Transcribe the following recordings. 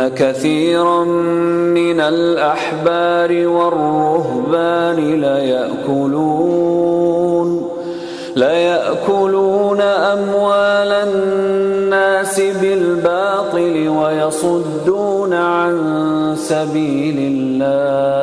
كثيرا من الأحبار والرهبان ليأكلون ليأكلون أموال الناس بالباطل ويصدون عن سبيل الله.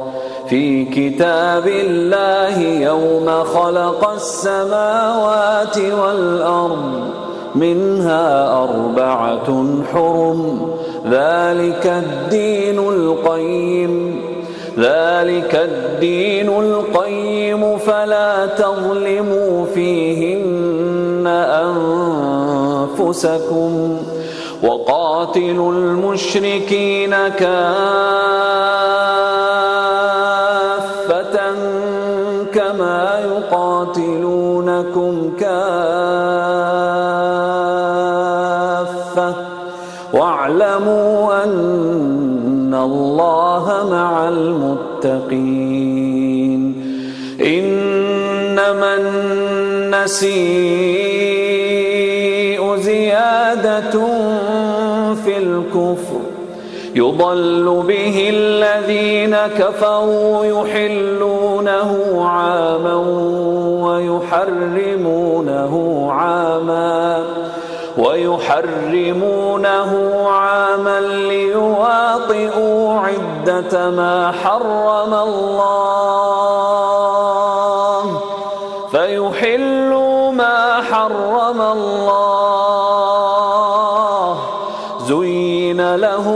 في كتاب الله يوم خلق السماوات والأرض منها أربعة حرم ذلك الدين القيم ذلك الدين القيم فلا تظلموا فيهن أنفسكم وقاتلوا المشركين كافة. يقاتلونكم كافة. واعلموا أن الله مع المتقين. إنما النسيء يضل به الذين كفروا يحلونه عاما ويحرمونه عاما ويحرمونه عاما ليواطئوا عدة ما حرم الله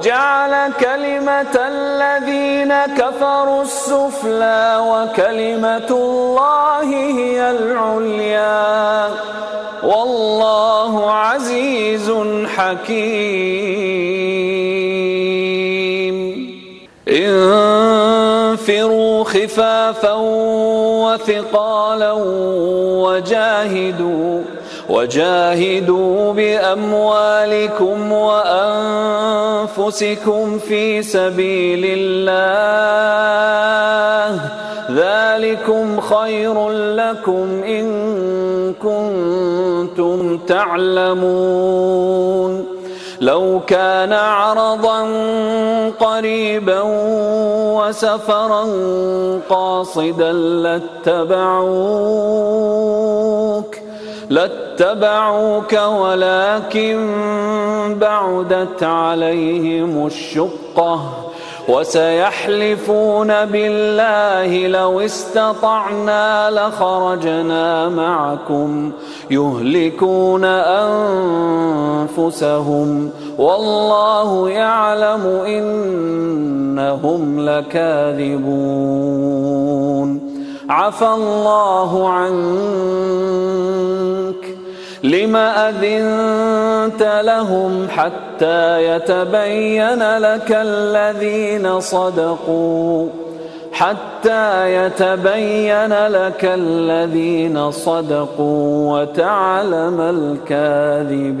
وجعل كلمة الذين كفروا السفلى وكلمة الله هي العليا. والله عزيز حكيم. انفروا خفافا وثقالا وجاهدوا وجاهدوا بأموالكم وأنفسكم. في سبيل الله. ذلكم خير لكم إن كنتم تعلمون. لو كان عرضا قريبا وسفرا قاصدا لاتبعوك. لاتبعوك ولكن بعدت عليهم الشقة وسيحلفون بالله لو استطعنا لخرجنا معكم يهلكون أنفسهم والله يعلم إنهم لكاذبون عفى الله عنك لم أذنت لهم حتى يتبين لك الذين صدقوا حتى يتبين لك الذين صدقوا وتعلم الكاذبين.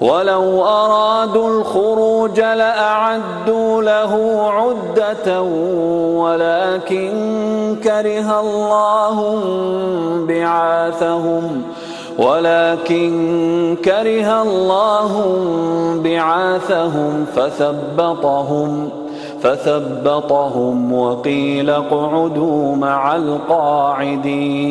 ولو أرادوا الخروج لأعدوا له عدة ولكن كره الله بعاثهم ولكن كره الله بعاثهم فثبطهم فثبطهم وقيل اقعدوا مع القاعدين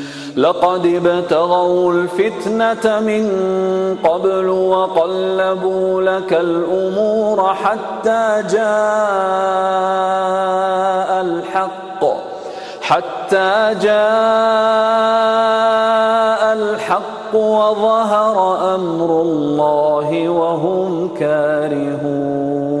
لقد ابتغوا الفتنة من قبل وقلبوا لك الأمور حتى جاء الحق حتى جاء الحق وظهر أمر الله وهم كارهون.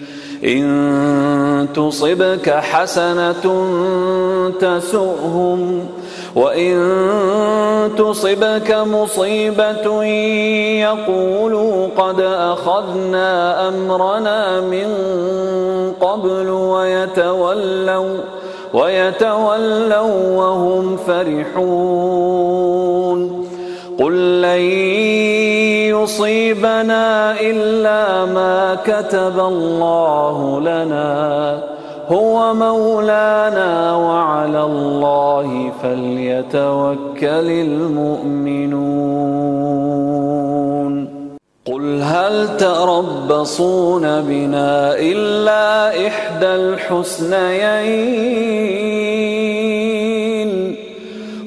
إن تصبك حسنة تسؤهم وإن تصبك مصيبة يقولوا قد أخذنا أمرنا من قبل ويتولوا ويتولوا وهم فرحون. قل لن يصيبنا إلا ما كتب الله لنا. هو مولانا وعلى الله فليتوكل المؤمنون. قل هل تربصون بنا إلا إحدى الحسنيين؟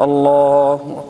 الله